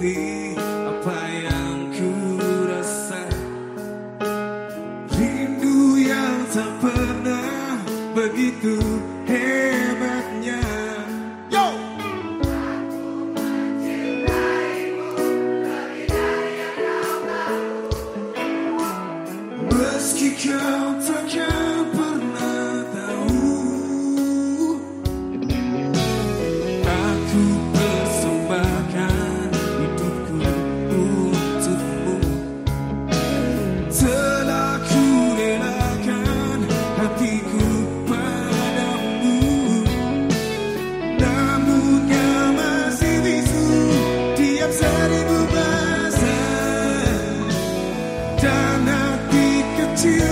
apa yang ku rasa Rindu yang tak pernah begitu hebatnya Yo! Meski kau cannot be concealed.